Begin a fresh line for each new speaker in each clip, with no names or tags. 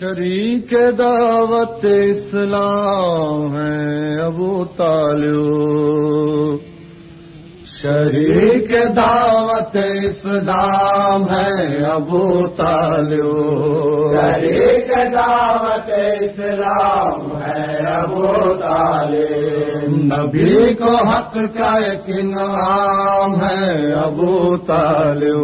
شریک دعوت اسلام ہے ابو طالب. شریک دعوت اسلام ہے ابو طالب.
شریک دعوت اسلام ہے
نبی کو حق کا ایک نام ہے ابو طالب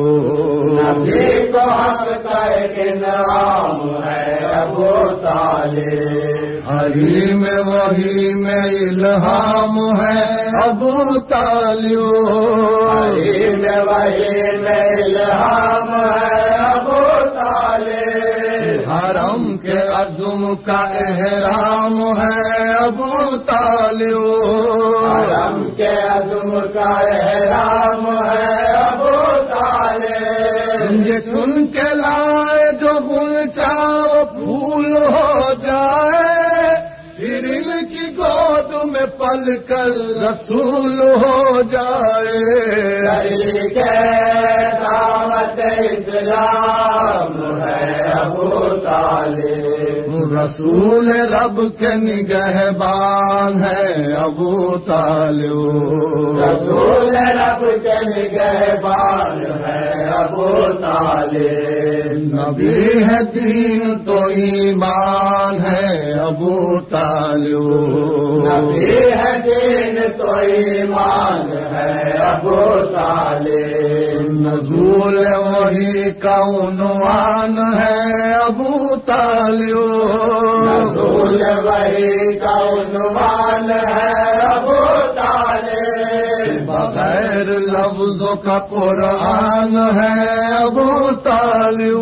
نبی کو حق کا ایک نام ہے ابو طالب
ہری میں وہی میں الہام ہے ابو طالب
ہری میں وہی میں الہام ہے ابو طالب
حرم کے عزم کا احرام ہے ابو طالب۔
حرم کے عزم کا احرام ہے ابو طالب۔
یہ چن کے لائے پل کر رسول ہو جائے۔
دعوت اسلام ہے ابو طالب۔
رسول رب کے نگہبان ہے ابو طالب۔
رسول رب کے نگہبان ہے ابو طالب۔
نبی ہے دین تو ایمان ہے ابو طالب۔
نبی ہے دین تو ایمان ہے ابو طالب۔
نزول وہی کا عنوان ہے ابو طالب۔
وہی کا عنوان ہے ابو طالب
بغیر لفظوں کا قرآن ہے ابو طالب۔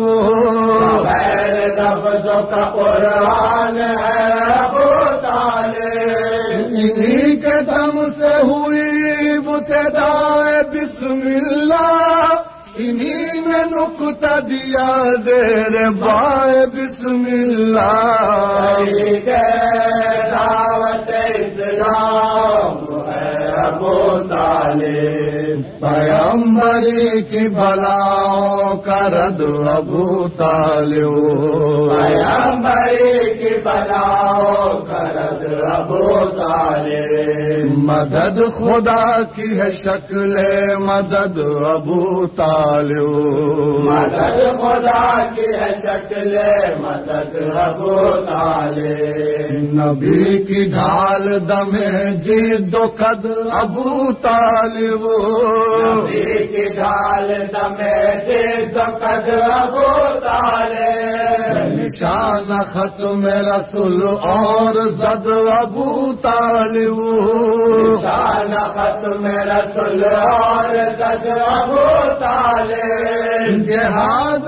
غیر لفظوں کا قرآن ہے ابو طالب۔
انہی کے دم سے ہوئی بتدائے بسم اللہ۔ انہیں میں نکتا دیا زیر بائے بسم اللہ
دعوت اسلام ہے ابو طالب۔
پیمبری کی بلاؤں کا رد ابو طالب۔
پیغمبری کی بلاؤ کرد ابو طالب۔
مدد خدا کی ہے شکل مدد ابو طالب۔
مدد خدا کی ہے شکل مدد ابو طالب۔
نبی کی ڈھال دمے جید و قد ابو طالب۔
نبی کی ڈال دمے دید ابو طالب۔
نشان ختم رسول اور زد ابو طالب۔
شان ختم رسول اور قد ابو طالب۔
جہاد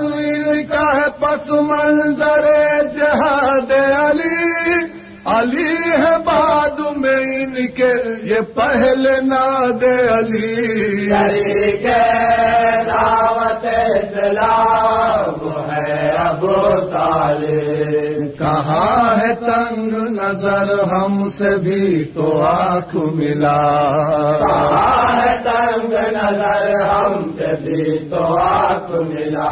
کا ہے پس منظر جہاد علی۔ علی ہے بعد میں کے یہ پہلے ناد علی۔
شریک دعوت اسلام ہے ابو طالب۔
کہاں ہے تنگ نظر ہم سے بھی تو آنکھ ملا۔
کہاں ہے تنگ نظر ہم سے بھی تو آنکھ ملا۔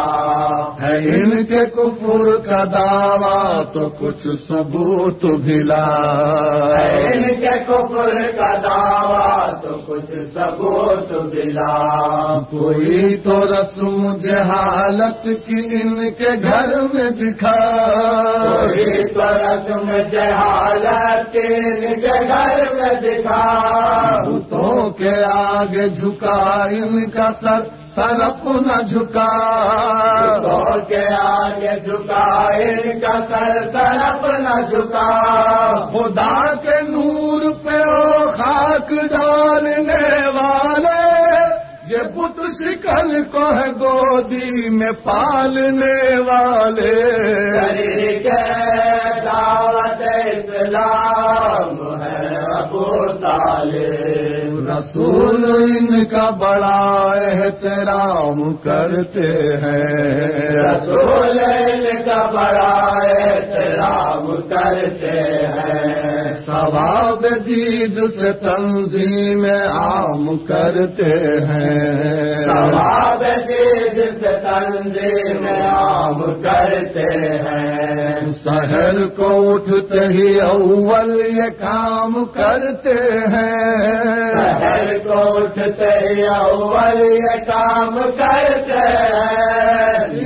ہے ان کے کفر کا دعویٰ تو کچھ ثبوت بھی لا۔
ان کے کفر کا دعویٰ کچھ ثبوت ملا۔
کوئی تو رسم جہالت کی ان کے گھر میں دکھا۔
کوئی تو رسم جہالت ان کے گھر میں دکھا۔
بتوں کے آگے جھکا ان کا سر سر اپنا جھکا۔
تو کے آگے جھکا ان کا سر طرف نہ جھکا۔
خدا کے شکل کو ہے گودی میں پالنے والے۔
دعوت اسلام ہے ابو طالب
رسول ان کا بڑا احترام کرتے ہیں۔
رسول ان کا بڑا احترام کرتے ہیں۔
ثواب دید سے تنظیم عام کرتے ہیں۔
ثواب دید سے تنظیم عام کرتے ہیں۔
شہر کو اٹھتے ہی اول یہ کام کرتے ہیں۔
شہر کو اٹھتے ہی اول یہ کام کرتے ہیں۔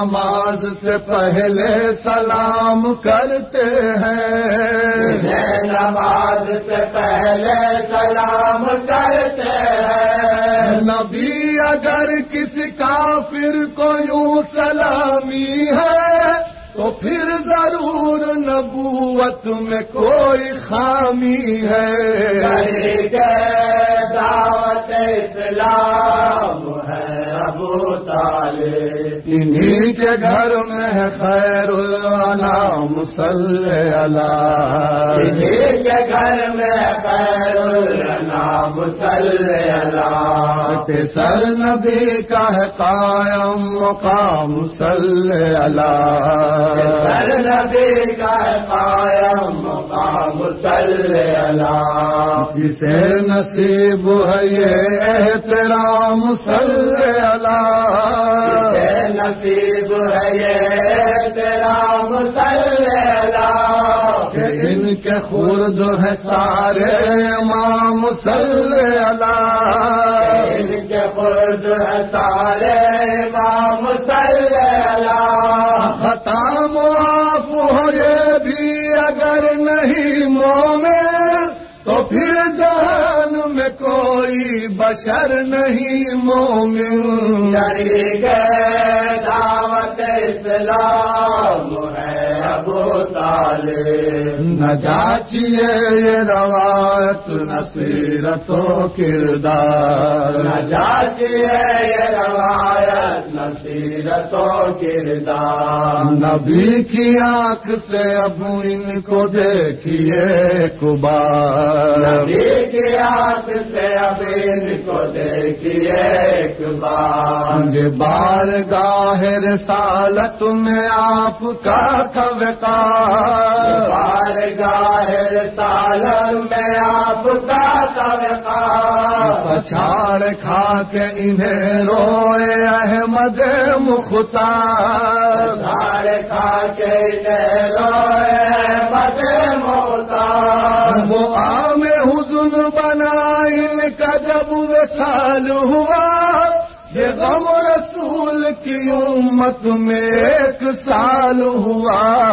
نماز سے پہلے سلام کرتے ہیں۔
نماز سے پہلے سلام کرتے ہیں۔
نبی اگر کسی کافر کو یوں سلامی ہے تو پھر ضرور نبوت میں کوئی خامی ہے۔
دعوت اسلام ہے ابو طالب۔
انہیں کے گھر میں ہے خیر الانام صلی اللہ
انہیں کے گھر میں خیر النام صلی اللہ
سر نبی کا ہے قائم مقام صلی اللہ
سر نبی کا قائم مقام
جسے نصیب ہے یہ احترام اللہ
نصیب ہے یہ صلی اللہ۔
کہ ان کے خرد ہے سارے امام اللہ۔
ان کے خود ہے سارے امام اللہ۔
خطا معاف ہو یہ بھی اگر نہیں مومن تو پھر جہان میں کوئی بشر نہیں مومن
گئے دعوت اسلام ہے۔ ابو طالب
نہ جاچیے یہ روایت نصیرت و کردار
نہ یہ روایت نصیرت و کردار
نبی کی آنکھ سے اب ان کو دیکھیے کبار
نبی کی آنکھ سے اب ان کو دیکھیے ایک بار
گاہر سالت میں آپ کا وقار
بار گاہر سالن میں آپ کا طبقہ
پچھاڑ کھا کے انہیں روئے احمد مختار۔
سارے کھا کے لوئے بد موتا
وہ عام حزن بنا ان کا جب وصال ہوا۔ یہ غم رسول کی امت میں ایک سال ہوا۔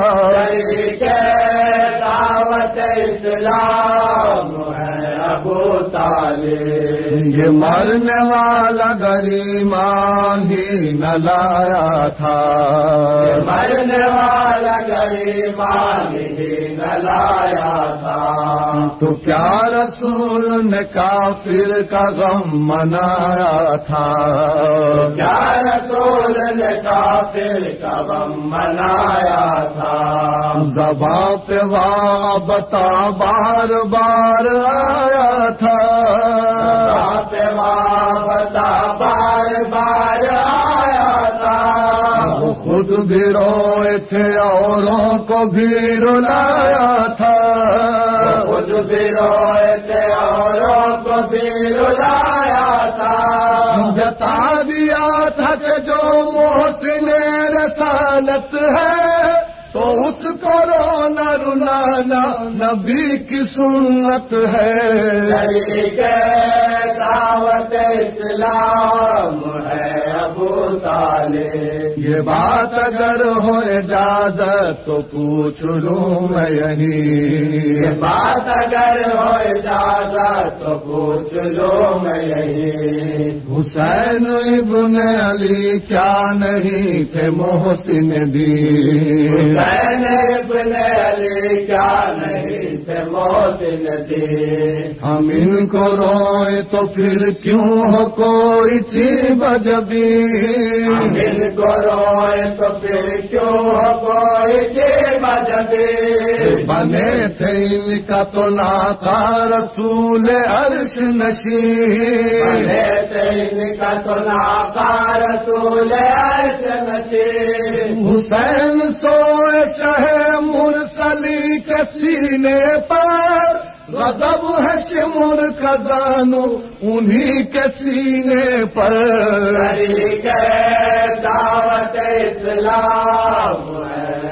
دعوت اسلام ہے ابو طالب۔
یہ مرنے والا گریمان ہی نہ لایا تھا۔
مرنے والا غریبان ہی لایا تھا
تو کیا رسول نے کافر کا غم منایا تھا
کیا رسول نے کافر کا غم منایا تھا
زباں پہ وا بتا بار بار آیا تھا
آپ بتا بار بار آیا
خود بھی روئے تھے اوروں کو بھی رلایا تھا۔
خود بھی روئے تھے اوروں کو بھی رلایا تھا۔
جتا دیا تھا کہ جو محسن رسالت ہے تو اس کو رونا رلانا نبی کی سنت ہے۔
دعوت اسلام ہے ابو طالب۔
یہ بات اگر ہو اجازت تو پوچھ لوں میں یہی۔
یہ بات اگر ہو اجازت تو پوچھ لو میں یہی۔
حسین ابن علی کیا نہیں تھے محسن دی
حسین ابن علی کیا نہیں تھے محسن دی
ہم ان کو روئے تو پھر کیوں ہو کوئی چیز بجبی
ہم ان کو روئے تو پھر کیوں ہو کوئی کے مجبی
بنے تھے ان کا تو ناتا رسول عرش نشین۔
بنے تھے ان کا تو ناکار رسول عرش نشین۔
حسین سوئے شہ مرسلی کے سینے پر غضب ہے شمر خزانو انہی کے سینے پر۔
دعوت اسلام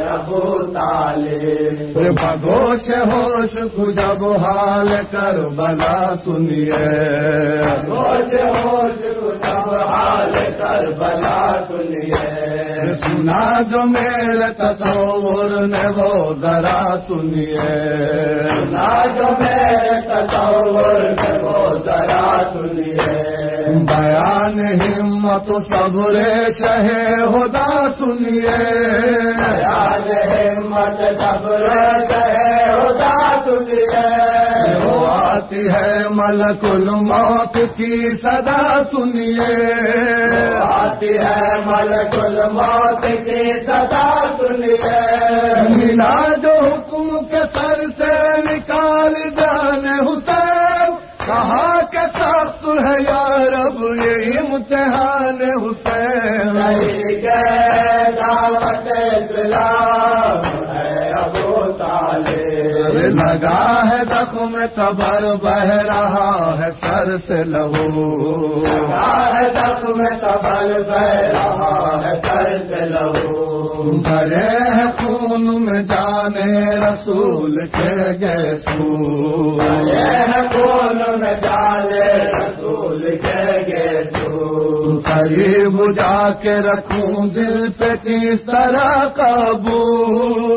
ابو طالب۔
بگوش ہوش جب حال کر بلا سنیے
ہوش ہوش جب حال کر بلا سنیے۔
سنا جو میرے تصور نے وہ ذرا سنیے۔
سنا جو میرے تصور نے وہ ذرا سنیے۔
بیان ہمت صبر شہ خدا سنیے۔
بیان ہمت صبر ہے
ملک الموت کی صدا سنیے۔
آتی ہے ملک الموت کی صدا سنیے۔
ملا جو حکم کے سر سے نکال جانے حسین۔ کہا کہ سخت ہے یا رب یہ امتحان حسین۔
گئے دعوت اسلام۔
لگا ہے زخم تبر بہ رہا ہے سر سے لہو۔
ہے زخم میں بہ رہا ہے سر سے لہو۔
بھرے خون میں جانے رسول کے گیسو
یہ میں ڈالے رسول کے گے سو
قریب جا کے رکھوں دل پہ کس طرح قابو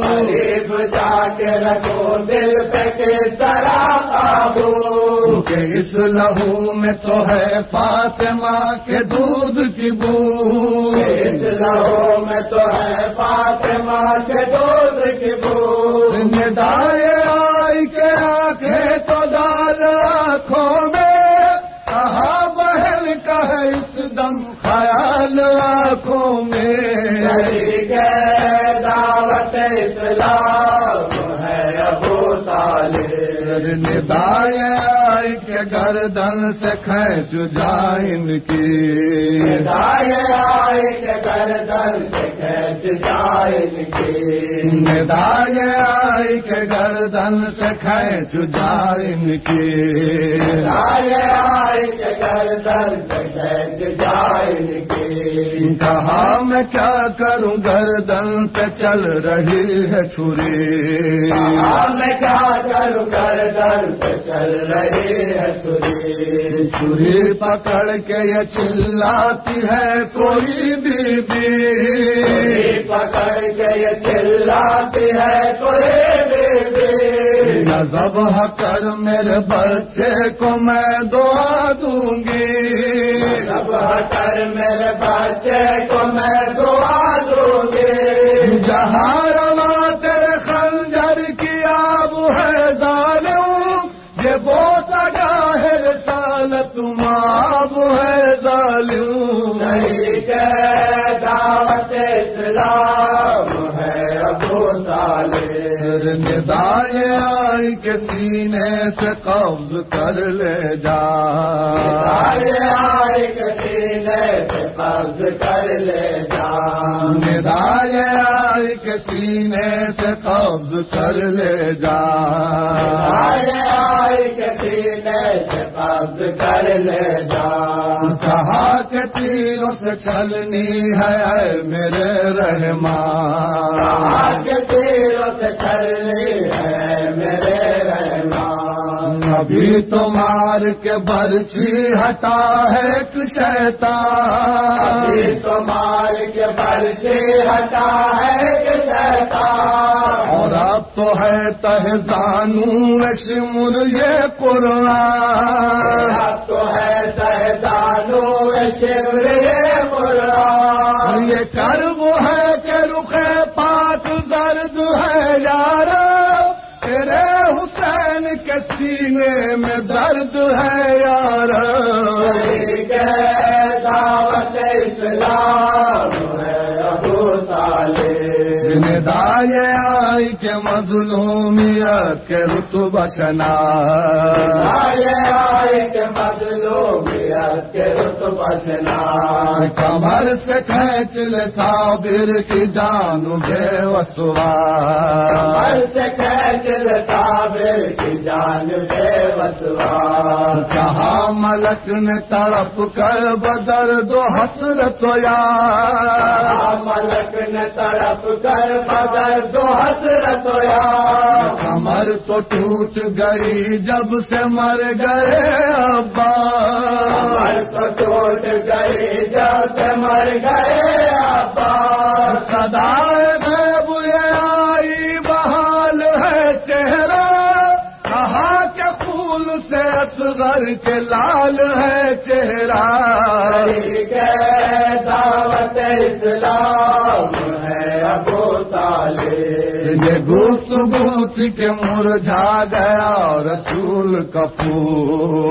قریب جا کے رکھو دل پہ کس طرح قابو
کہ اس لہو میں تو ہے فاطمہ کے دودھ کی بو
اس لہو میں تو ہے فاطمہ کے دودھ کی بو
ندائے آئی کے آنکھیں تو ڈال آنکھوں میں۔ کہا بہن کا ہے اس دم خیال آنکھوں میں۔
دعوت اسلام ہے ابو طالب۔
ندائے آئی کے گردن سے کھینچ جائیں ان کی
آئے کے گردن سے کھینچ جائیں گے
ندائے آئی کے گردن سے کھینچ جائیں ان کی
آئے کے گردن سے کھینچ جائیں گے
کہا میں کیا کروں گردن پہ چل رہی ہے چھری۔
میں کیا کروں گردن سے چل رہی ہے سری
چھری پکڑ کے یہ چلاتی ہے کوئی بی بی
پکڑ کے یہ چلاتی ہے کوئی بیوی۔
نظب کر میرے بچے کو میں دعا دوں گی۔
سب کر میرے بچے کو میں دعا دوں گی۔
جہاں آئی کے سینے سے قبض کر لے جا۔
آئے آئے کسینے سے قبض کر لے جا۔
ندائیں آئی کے سینے سے قبض کر لے جا۔
آئے آئے کسینے سے قبض کر لے جا۔
کہا کہ تیروں سے چلنی ہے میرے رحمان۔
آگے تیروں سے
ابھی تو مار کے برچھی ہٹا ہے شیطان۔
ابھی تو مال کے پرچے ہٹا ہے شیطان۔
اور اب تو ہے تہزانو شمر یہ قرآن۔
اب تو ہے تہدانو شمر قرآن۔
یہ کرب ہے یار آئی کے مظلومیت کے رتب شنا
آئے آئے کے مظلومیت کے رتب بچنا
کمر سے کھینچ لے صابر کی جان بے وسوار
ہر سے کھینچ لے صابر کی جان بے وسوار
کہا ملک نے تڑپ کر بدر دو حسرت یار۔
ملک نے تڑپ کر تو حسرت یا
کمر تو ٹوٹ گئی جب سے مر گئے ابا
کمر تو ٹوٹ گئی جب سے مر گئے ابا
سے اصغر کے لال ہے چہرہ۔
دعوت اسلام ہے ابو
یہ گوت گوت کے مرجھا گیا رسول کا پھول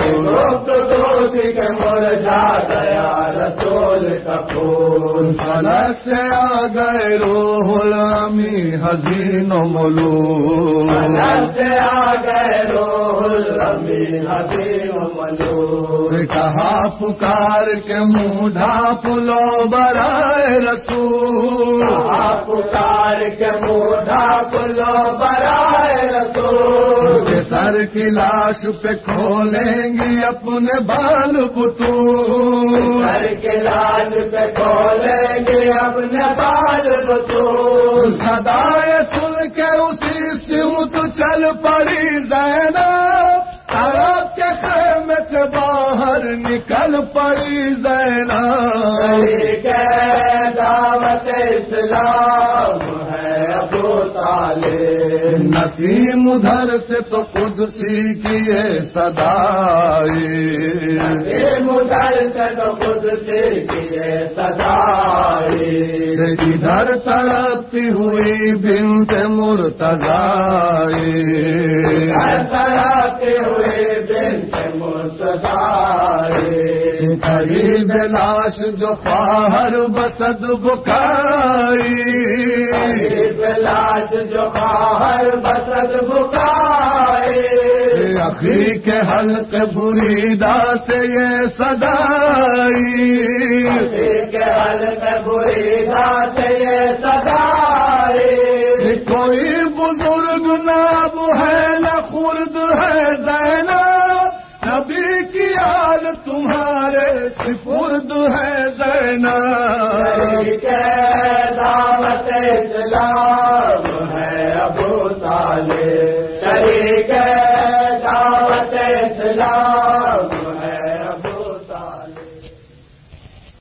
کے مرجھا گیا رسول کا پھول
فلک سے آ گئے روح الامی حزین و ملول۔
الگ سے آ گئے روح ربی حبی ملو
کہا پکار کے منہ ڈھانپ لو برائے رسول۔
پکار کے موڈا پلو برائے
سر کی لاش پہ کھولیں گی اپنے بال بطول
گھر کے لاج پہ کھولیں گے اپنے بال بطول
سدائے سن کے اسی سمت چل پڑی زینب۔ عرب کے خیمے سے باہر نکل پڑی زینب۔
کے دعوت اسلام ہے۔
نسیم ادھر سے تو خود سی کیے سدائی
مدر سے تو خود سے کیے سدائی
ادھر تڑپتی ہوئی بنت مرتضائی۔
ہر طرح کے ہوئے
قریب لاش جو خواہر بسد بکائی
لاش جو خواہر بسد بکائے۔
اخی کے حلق بریدا سے یہ سدائی
کے حل میں بری رات یہ سدائے
علامت اسلام ہے
ابو طالب شریک